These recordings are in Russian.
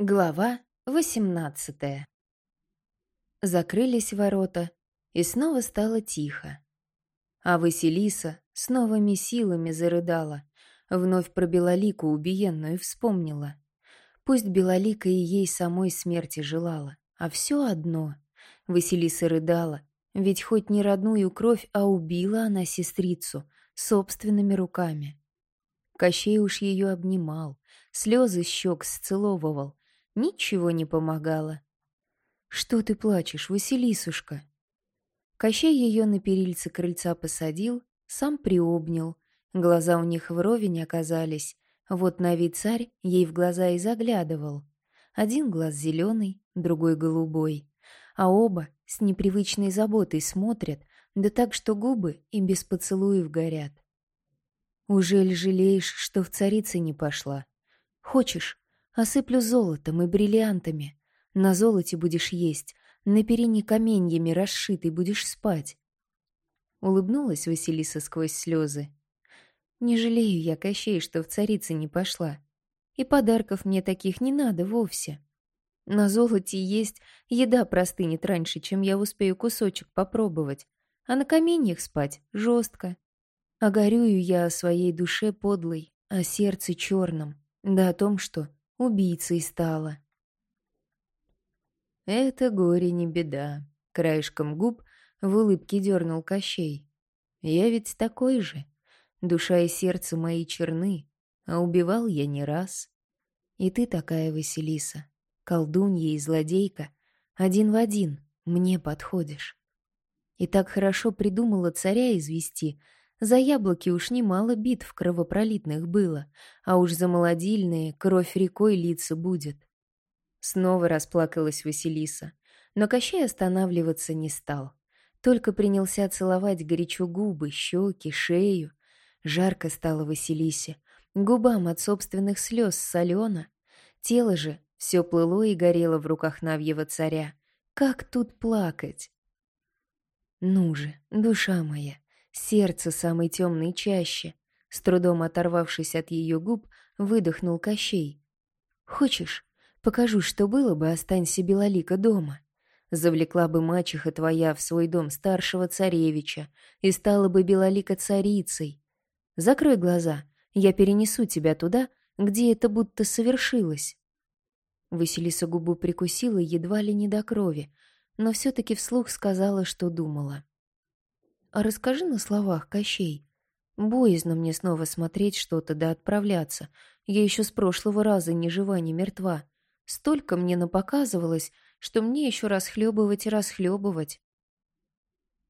Глава восемнадцатая Закрылись ворота, и снова стало тихо. А Василиса с новыми силами зарыдала, вновь про Белолику убиенную вспомнила. Пусть Белолика и ей самой смерти желала, а все одно. Василиса рыдала, ведь хоть не родную кровь, а убила она сестрицу собственными руками. Кощей уж ее обнимал, слезы щек сцеловывал, Ничего не помогало. «Что ты плачешь, Василисушка?» Кощей ее на перильце крыльца посадил, сам приобнял. Глаза у них вровень оказались. Вот на вид царь ей в глаза и заглядывал. Один глаз зеленый, другой голубой. А оба с непривычной заботой смотрят, да так, что губы и без поцелуев горят. «Ужель жалеешь, что в царице не пошла? Хочешь, Осыплю золотом и бриллиантами. На золоте будешь есть, на перине каменьями расшитый будешь спать. Улыбнулась Василиса сквозь слезы. Не жалею я, Кощей, что в царице не пошла. И подарков мне таких не надо вовсе. На золоте есть, еда простынет раньше, чем я успею кусочек попробовать. А на каменьях спать жестко. А горюю я о своей душе подлой, о сердце черном, да о том, что убийцей стала. Это горе не беда. Краешком губ в улыбке дернул Кощей. Я ведь такой же. Душа и сердце мои черны, а убивал я не раз. И ты такая, Василиса, колдунья и злодейка, один в один мне подходишь. И так хорошо придумала царя извести — за яблоки уж немало битв кровопролитных было, а уж за молодильные кровь рекой литься будет. Снова расплакалась Василиса, но Кощей останавливаться не стал. Только принялся целовать горячо губы, щеки, шею. Жарко стало Василисе, губам от собственных слез солено. Тело же все плыло и горело в руках Навьего царя. Как тут плакать? Ну же, душа моя, сердце самой темной чаще. С трудом оторвавшись от ее губ, выдохнул Кощей. «Хочешь, покажу, что было бы, останься Белолика дома. Завлекла бы мачеха твоя в свой дом старшего царевича и стала бы Белолика царицей. Закрой глаза, я перенесу тебя туда, где это будто совершилось». Василиса губу прикусила едва ли не до крови, но все-таки вслух сказала, что думала. А расскажи на словах, Кощей. Боязно мне снова смотреть что-то да отправляться. Я еще с прошлого раза ни жива, ни мертва. Столько мне напоказывалось, что мне еще расхлебывать и расхлебывать.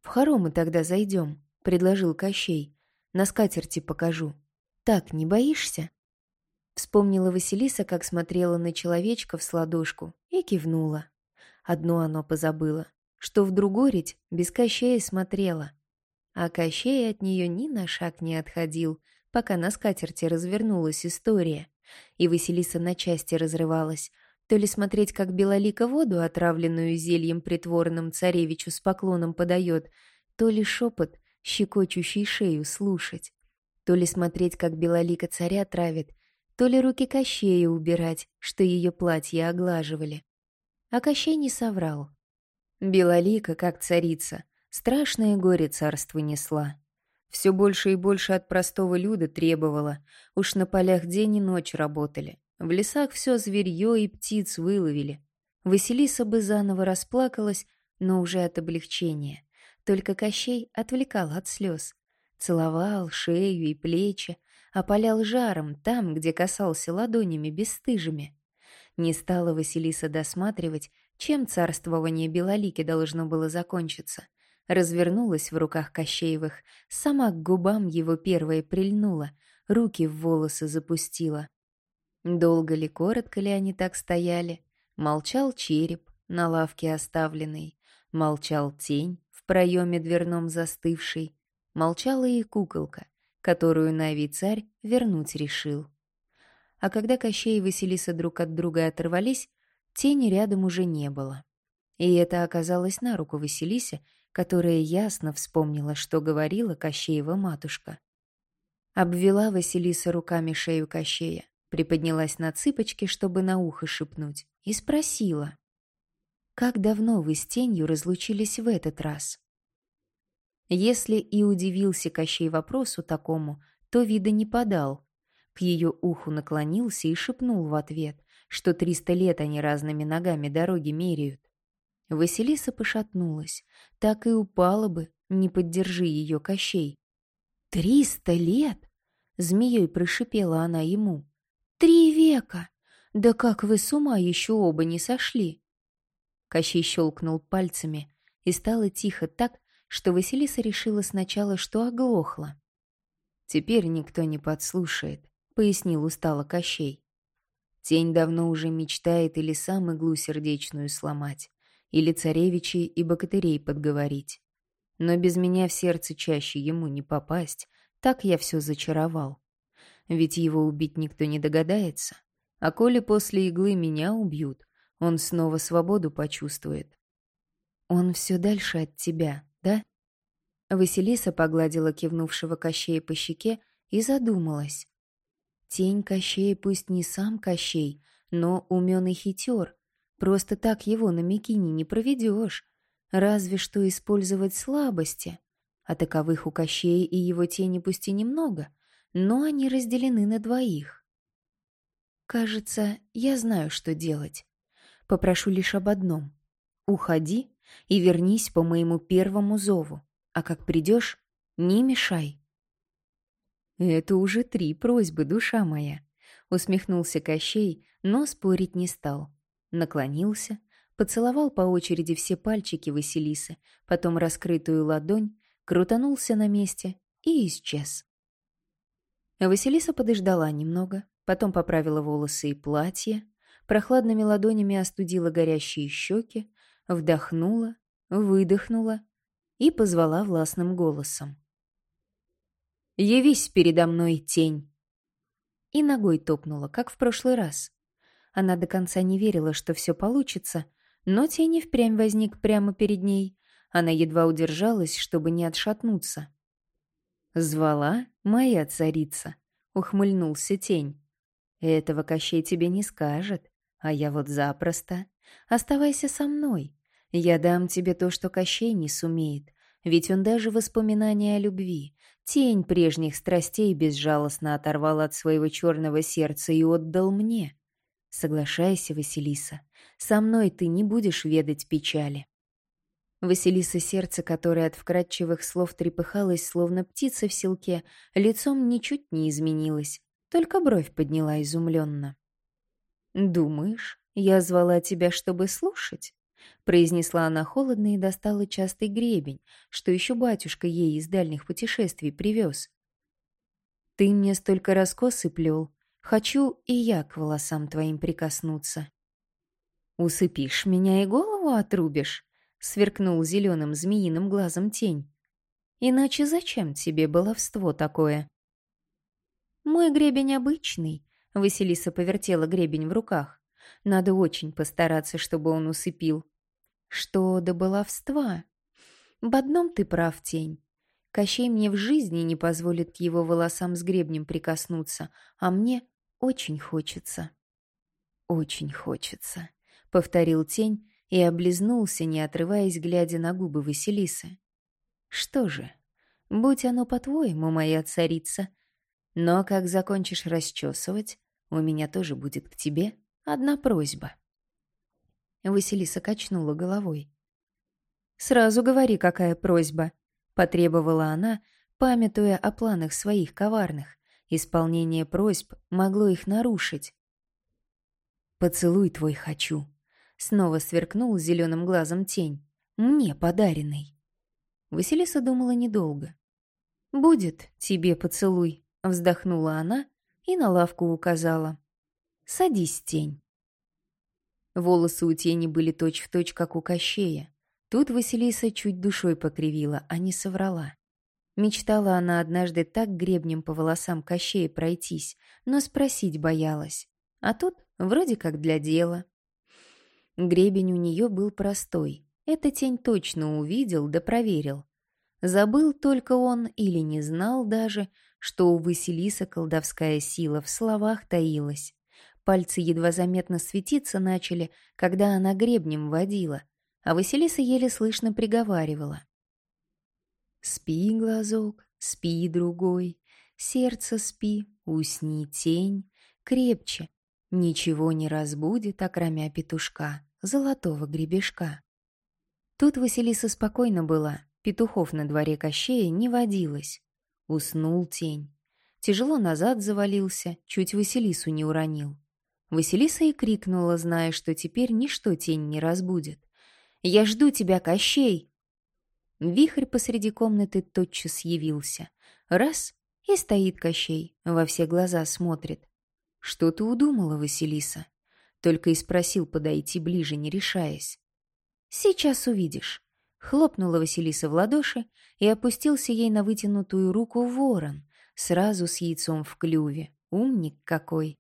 «В хоромы тогда зайдем», — предложил Кощей. «На скатерти покажу. Так, не боишься?» Вспомнила Василиса, как смотрела на человечка в сладушку, и кивнула. Одно оно позабыло, что в другорить без Кощея смотрела а Кощей от нее ни на шаг не отходил, пока на скатерти развернулась история. И Василиса на части разрывалась. То ли смотреть, как Белолика воду, отравленную зельем притворным царевичу с поклоном подает, то ли шепот, щекочущий шею, слушать. То ли смотреть, как Белолика царя травит, то ли руки Кощея убирать, что ее платье оглаживали. А Кощей не соврал. Белолика, как царица, Страшное горе царство несла. Все больше и больше от простого люда требовала. Уж на полях день и ночь работали. В лесах все зверье и птиц выловили. Василиса бы заново расплакалась, но уже от облегчения. Только Кощей отвлекал от слез. Целовал шею и плечи, опалял жаром там, где касался ладонями бесстыжими. Не стала Василиса досматривать, чем царствование Белолики должно было закончиться — развернулась в руках Кощеевых, сама к губам его первая прильнула, руки в волосы запустила. Долго ли, коротко ли они так стояли? Молчал череп, на лавке оставленный, молчал тень, в проеме дверном застывший, молчала и куколка, которую Нави царь вернуть решил. А когда Кощей и Василиса друг от друга оторвались, тени рядом уже не было. И это оказалось на руку Василисе, которая ясно вспомнила, что говорила Кощеева матушка. Обвела Василиса руками шею Кощея, приподнялась на цыпочки, чтобы на ухо шепнуть, и спросила. «Как давно вы с тенью разлучились в этот раз?» Если и удивился Кощей вопросу такому, то вида не подал. К ее уху наклонился и шепнул в ответ, что триста лет они разными ногами дороги меряют. Василиса пошатнулась, так и упала бы, не поддержи ее Кощей. «Триста лет!» — змеей прошипела она ему. «Три века! Да как вы с ума еще оба не сошли!» Кощей щелкнул пальцами, и стало тихо так, что Василиса решила сначала, что оглохла. «Теперь никто не подслушает», — пояснил устало Кощей. Тень давно уже мечтает или сам иглу сердечную сломать, или царевичей и богатырей подговорить. Но без меня в сердце чаще ему не попасть, так я все зачаровал. Ведь его убить никто не догадается. А коли после иглы меня убьют, он снова свободу почувствует. Он все дальше от тебя, да? Василиса погладила кивнувшего Кощея по щеке и задумалась. Тень Кощея пусть не сам Кощей, но умен и хитер. Просто так его на Микине не проведешь. Разве что использовать слабости. А таковых у Кощея и его тени пусть и немного, но они разделены на двоих. Кажется, я знаю, что делать. Попрошу лишь об одном. Уходи и вернись по моему первому зову, а как придешь, не мешай. Это уже три просьбы, душа моя. Усмехнулся Кощей, но спорить не стал. Наклонился, поцеловал по очереди все пальчики Василисы, потом раскрытую ладонь, крутанулся на месте и исчез. Василиса подождала немного, потом поправила волосы и платье, прохладными ладонями остудила горящие щеки, вдохнула, выдохнула и позвала властным голосом. «Явись передо мной, тень!» И ногой топнула, как в прошлый раз. Она до конца не верила, что все получится, но тень и впрямь возник прямо перед ней. Она едва удержалась, чтобы не отшатнуться. «Звала моя царица», — ухмыльнулся тень. «Этого Кощей тебе не скажет, а я вот запросто. Оставайся со мной. Я дам тебе то, что Кощей не сумеет, ведь он даже воспоминания о любви, тень прежних страстей безжалостно оторвал от своего черного сердца и отдал мне. Соглашайся, Василиса, со мной ты не будешь ведать печали. Василиса сердце, которое от вкрадчивых слов трепыхалось, словно птица в селке, лицом ничуть не изменилось, только бровь подняла изумленно. «Думаешь, я звала тебя, чтобы слушать?» произнесла она холодно и достала частый гребень, что еще батюшка ей из дальних путешествий привез. «Ты мне столько раскосы плел, хочу и я к волосам твоим прикоснуться». «Усыпишь меня и голову отрубишь?» сверкнул зеленым змеиным глазом тень. «Иначе зачем тебе баловство такое?» «Мой гребень обычный», — Василиса повертела гребень в руках. «Надо очень постараться, чтобы он усыпил». «Что до баловства?» «В одном ты прав, тень. Кощей мне в жизни не позволит его волосам с гребнем прикоснуться, а мне очень хочется». «Очень хочется», — повторил тень, и облизнулся, не отрываясь, глядя на губы Василисы. «Что же, будь оно по-твоему, моя царица, но как закончишь расчесывать, у меня тоже будет к тебе одна просьба». Василиса качнула головой. «Сразу говори, какая просьба», — потребовала она, памятуя о планах своих коварных. Исполнение просьб могло их нарушить. «Поцелуй твой хочу», Снова сверкнул зеленым глазом тень. Мне подаренный. Василиса думала недолго. «Будет тебе поцелуй», — вздохнула она и на лавку указала. «Садись, тень». Волосы у тени были точь-в-точь, точь, как у Кощея. Тут Василиса чуть душой покривила, а не соврала. Мечтала она однажды так гребнем по волосам Кощея пройтись, но спросить боялась. А тут вроде как для дела. Гребень у нее был простой. Эта тень точно увидел да проверил. Забыл только он или не знал даже, что у Василиса колдовская сила в словах таилась. Пальцы едва заметно светиться начали, когда она гребнем водила, а Василиса еле слышно приговаривала. «Спи, глазок, спи, другой, сердце спи, усни, тень, крепче, ничего не разбудит, окромя петушка, золотого гребешка». Тут Василиса спокойно была, петухов на дворе Кощея не водилось. Уснул тень. Тяжело назад завалился, чуть Василису не уронил. Василиса и крикнула, зная, что теперь ничто тень не разбудит. «Я жду тебя, Кощей!» Вихрь посреди комнаты тотчас явился. Раз — и стоит Кощей, во все глаза смотрит. «Что ты удумала, Василиса?» Только и спросил подойти ближе, не решаясь. «Сейчас увидишь». Хлопнула Василиса в ладоши и опустился ей на вытянутую руку ворон, сразу с яйцом в клюве. Умник какой!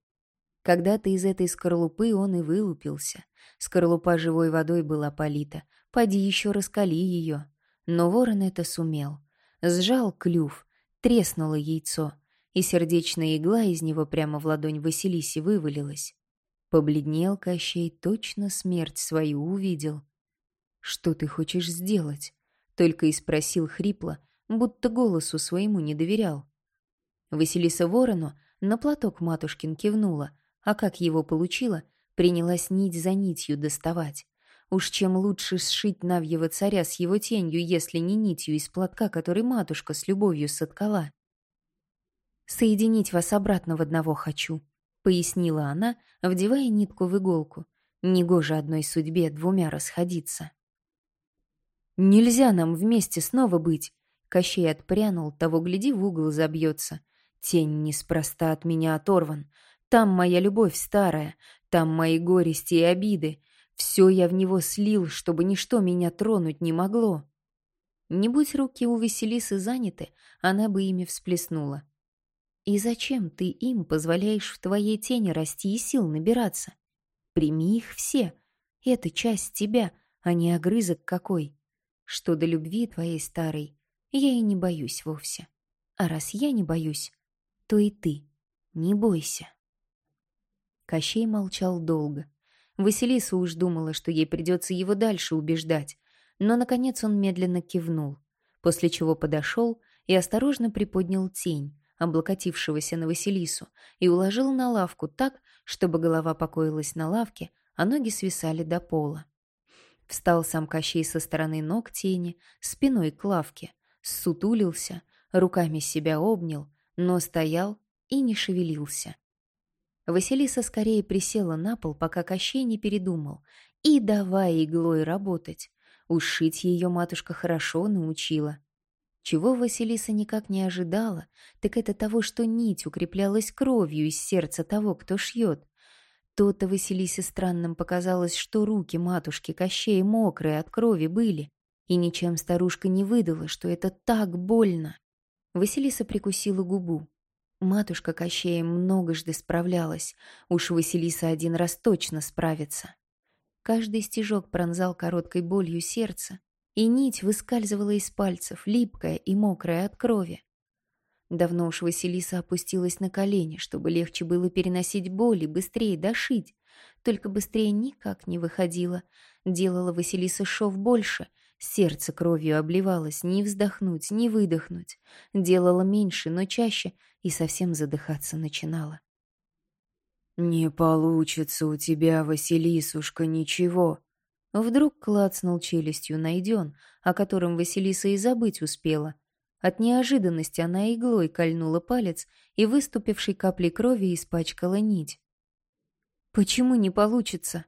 Когда-то из этой скорлупы он и вылупился. Скорлупа живой водой была полита. Поди еще раскали ее. Но ворон это сумел. Сжал клюв, треснуло яйцо, и сердечная игла из него прямо в ладонь Василисе вывалилась. Побледнел Кощей, точно смерть свою увидел. «Что ты хочешь сделать?» Только и спросил хрипло, будто голосу своему не доверял. Василиса Ворону на платок матушкин кивнула, а как его получила, принялась нить за нитью доставать. Уж чем лучше сшить Навьего царя с его тенью, если не нитью из платка, который матушка с любовью соткала. «Соединить вас обратно в одного хочу», — пояснила она, вдевая нитку в иголку. «Негоже одной судьбе двумя расходиться». «Нельзя нам вместе снова быть!» Кощей отпрянул, того гляди в угол забьется. Тень неспроста от меня оторван. Там моя любовь старая, там мои горести и обиды. Все я в него слил, чтобы ничто меня тронуть не могло. Не будь руки у Василисы заняты, она бы ими всплеснула. И зачем ты им позволяешь в твоей тени расти и сил набираться? Прими их все. Это часть тебя, а не огрызок какой. Что до любви твоей старой, я и не боюсь вовсе. А раз я не боюсь, то и ты не бойся. Кощей молчал долго. Василиса уж думала, что ей придется его дальше убеждать, но, наконец, он медленно кивнул, после чего подошел и осторожно приподнял тень, облокотившегося на Василису, и уложил на лавку так, чтобы голова покоилась на лавке, а ноги свисали до пола. Встал сам Кощей со стороны ног тени, спиной к лавке, сутулился, руками себя обнял, но стоял и не шевелился. Василиса скорее присела на пол, пока Кощей не передумал, и давай иглой работать. Ушить ее матушка хорошо научила. Чего Василиса никак не ожидала, так это того, что нить укреплялась кровью из сердца того, кто шьет. То-то Василисе странным показалось, что руки матушки Кощея мокрые от крови были, и ничем старушка не выдала, что это так больно. Василиса прикусила губу. Матушка Кощея многожды справлялась, уж Василиса один раз точно справится. Каждый стежок пронзал короткой болью сердце, и нить выскальзывала из пальцев, липкая и мокрая от крови. Давно уж Василиса опустилась на колени, чтобы легче было переносить боль и быстрее дошить. Только быстрее никак не выходила. Делала Василиса шов больше, сердце кровью обливалось, ни вздохнуть, ни выдохнуть. Делала меньше, но чаще — и совсем задыхаться начинала. «Не получится у тебя, Василисушка, ничего!» Вдруг клацнул челюстью найден, о котором Василиса и забыть успела. От неожиданности она иглой кольнула палец и выступившей каплей крови испачкала нить. «Почему не получится?»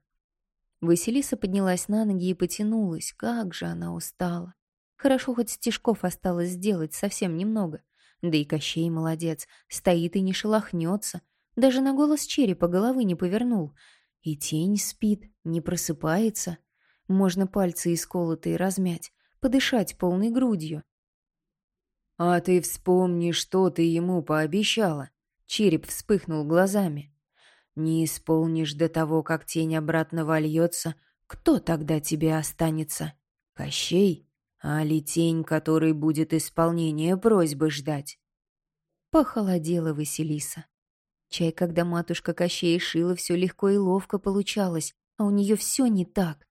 Василиса поднялась на ноги и потянулась. Как же она устала. Хорошо, хоть стежков осталось сделать совсем немного. Да и Кощей молодец, стоит и не шелохнется, даже на голос черепа головы не повернул. И тень спит, не просыпается. Можно пальцы исколотые размять, подышать полной грудью. «А ты вспомни, что ты ему пообещала!» Череп вспыхнул глазами. «Не исполнишь до того, как тень обратно вольется, кто тогда тебе останется? Кощей?» а ли тень, который будет исполнения просьбы ждать. Похолодела Василиса. Чай, когда матушка Кощея шила, все легко и ловко получалось, а у нее все не так.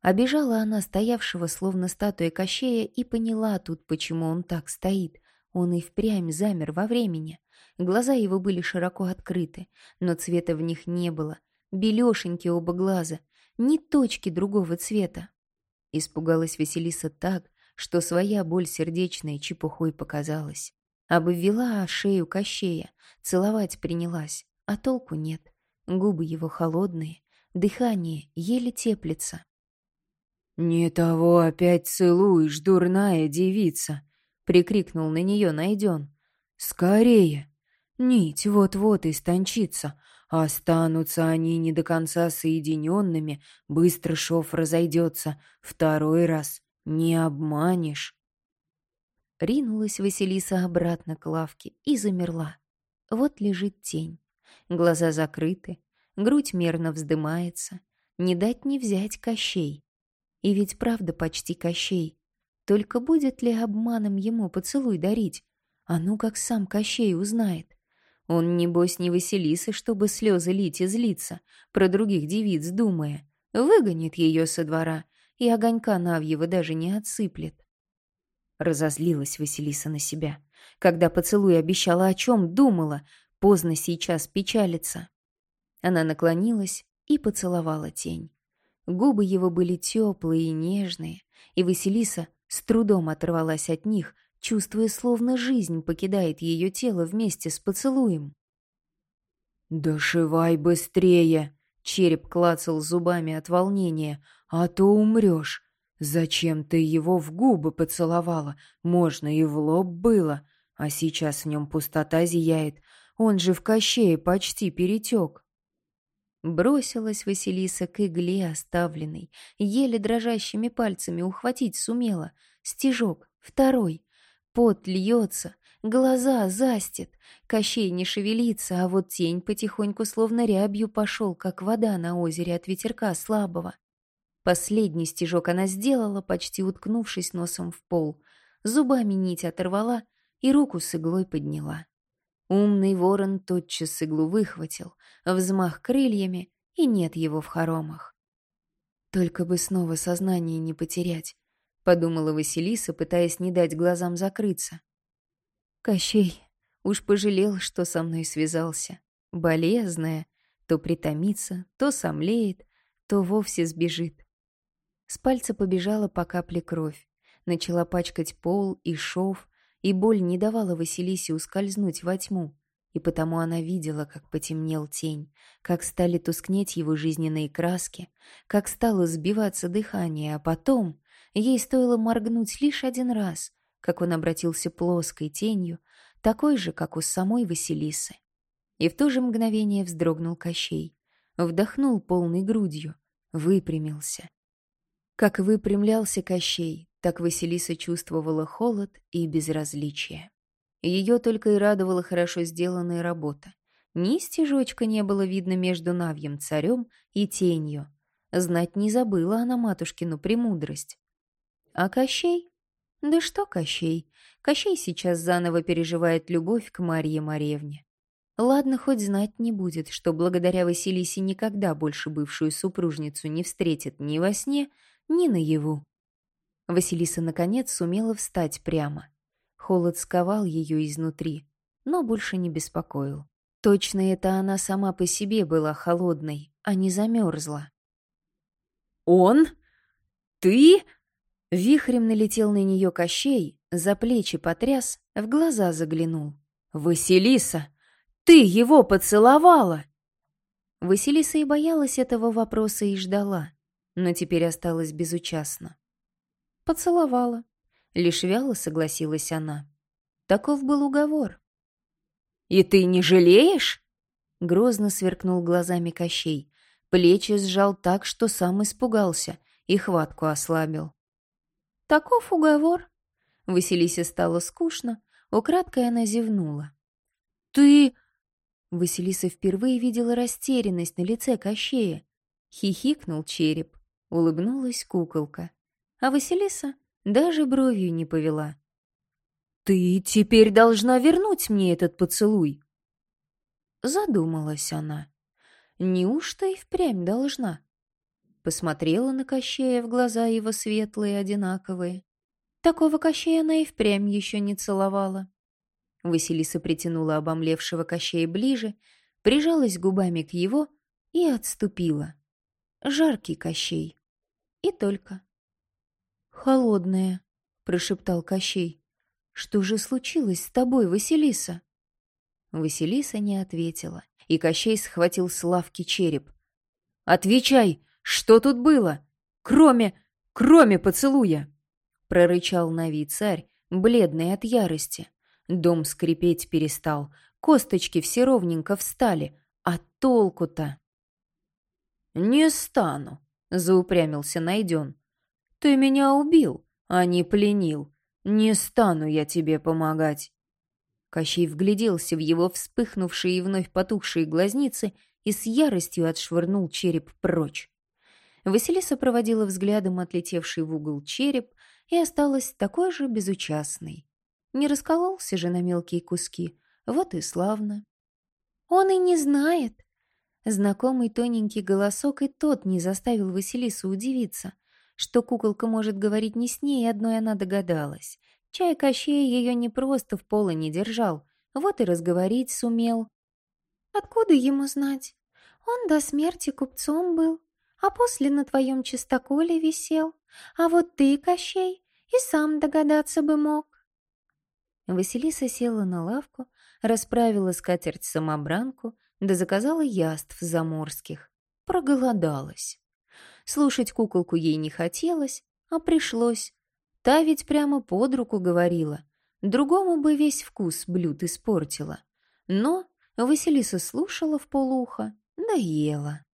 Обежала она стоявшего, словно статуя Кощея, и поняла тут, почему он так стоит. Он и впрямь замер во времени. Глаза его были широко открыты, но цвета в них не было. Белешенькие оба глаза, ни точки другого цвета. Испугалась Василиса так, что своя боль сердечная чепухой показалась. Обвела шею Кощея, целовать принялась, а толку нет. Губы его холодные, дыхание еле теплится. «Не того опять целуешь, дурная девица!» — прикрикнул на нее найден. «Скорее! Нить вот-вот истончится, Останутся они не до конца соединенными, быстро шов разойдется. Второй раз не обманешь. Ринулась Василиса обратно к лавке и замерла. Вот лежит тень. Глаза закрыты, грудь мерно вздымается. Не дать не взять Кощей. И ведь правда почти Кощей. Только будет ли обманом ему поцелуй дарить? А ну как сам Кощей узнает. Он, небось, не Василиса, чтобы слезы лить и злиться, про других девиц думая. Выгонит ее со двора, и огонька Навьева даже не отсыплет. Разозлилась Василиса на себя. Когда поцелуй обещала о чем, думала, поздно сейчас печалиться. Она наклонилась и поцеловала тень. Губы его были теплые и нежные, и Василиса с трудом оторвалась от них, чувствуя, словно жизнь покидает ее тело вместе с поцелуем. «Дошивай быстрее!» — череп клацал зубами от волнения. «А то умрешь. Зачем ты его в губы поцеловала? Можно и в лоб было. А сейчас в нем пустота зияет. Он же в кощее почти перетек». Бросилась Василиса к игле оставленной, еле дрожащими пальцами ухватить сумела. Стежок, второй, Пот льется, глаза застит, Кощей не шевелится, а вот тень потихоньку словно рябью пошел, как вода на озере от ветерка слабого. Последний стежок она сделала, почти уткнувшись носом в пол. Зубами нить оторвала и руку с иглой подняла. Умный ворон тотчас иглу выхватил, взмах крыльями, и нет его в хоромах. Только бы снова сознание не потерять, подумала Василиса, пытаясь не дать глазам закрыться. Кощей уж пожалел, что со мной связался. Болезная, то притомится, то сомлеет, то вовсе сбежит. С пальца побежала по капле кровь, начала пачкать пол и шов, и боль не давала Василисе ускользнуть во тьму, и потому она видела, как потемнел тень, как стали тускнеть его жизненные краски, как стало сбиваться дыхание, а потом Ей стоило моргнуть лишь один раз, как он обратился плоской тенью, такой же, как у самой Василисы. И в то же мгновение вздрогнул Кощей, вдохнул полной грудью, выпрямился. Как выпрямлялся Кощей, так Василиса чувствовала холод и безразличие. Ее только и радовала хорошо сделанная работа. Ни стежочка не было видно между Навьем царем и тенью. Знать не забыла она матушкину премудрость. А Кощей? Да что Кощей? Кощей сейчас заново переживает любовь к Марье Маревне. Ладно, хоть знать не будет, что благодаря Василисе никогда больше бывшую супружницу не встретит ни во сне, ни наяву. Василиса, наконец, сумела встать прямо. Холод сковал ее изнутри, но больше не беспокоил. Точно это она сама по себе была холодной, а не замерзла. «Он? Ты?» Вихрем налетел на нее Кощей, за плечи потряс, в глаза заглянул. «Василиса, ты его поцеловала!» Василиса и боялась этого вопроса и ждала, но теперь осталась безучастна. «Поцеловала», — лишь вяло согласилась она. Таков был уговор. «И ты не жалеешь?» Грозно сверкнул глазами Кощей. Плечи сжал так, что сам испугался и хватку ослабил. Таков уговор. Василисе стало скучно, украдкой она зевнула. «Ты...» Василиса впервые видела растерянность на лице Кощея. Хихикнул череп, улыбнулась куколка. А Василиса даже бровью не повела. Ты теперь должна вернуть мне этот поцелуй. Задумалась она. Неужто и впрямь должна? Посмотрела на Кощея в глаза его светлые, одинаковые. Такого Кощея она и впрямь еще не целовала. Василиса притянула обомлевшего Кощея ближе, прижалась губами к его и отступила. Жаркий Кощей. И только. «Холодная», — прошептал Кощей. «Что же случилось с тобой, Василиса?» Василиса не ответила, и Кощей схватил с лавки череп. «Отвечай, что тут было? Кроме... кроме поцелуя!» Прорычал Нави царь, бледный от ярости. Дом скрипеть перестал, косточки все ровненько встали. А толку-то? «Не стану», — заупрямился Найден. «Ты меня убил, а не пленил. Не стану я тебе помогать». Кощей вгляделся в его вспыхнувшие и вновь потухшие глазницы и с яростью отшвырнул череп прочь. Василиса проводила взглядом отлетевший в угол череп и осталась такой же безучастной. Не раскололся же на мелкие куски, вот и славно. «Он и не знает!» Знакомый тоненький голосок и тот не заставил Василису удивиться, что куколка может говорить не с ней, одной она догадалась. Чай Кощей ее не просто в поло не держал, вот и разговорить сумел. «Откуда ему знать? Он до смерти купцом был, а после на твоем чистоколе висел. А вот ты, Кощей, и сам догадаться бы мог». Василиса села на лавку, расправила скатерть-самобранку, да заказала яств заморских. Проголодалась. Слушать куколку ей не хотелось, а пришлось. Та ведь прямо под руку говорила. Другому бы весь вкус блюд испортила. Но Василиса слушала в полухо, да ела.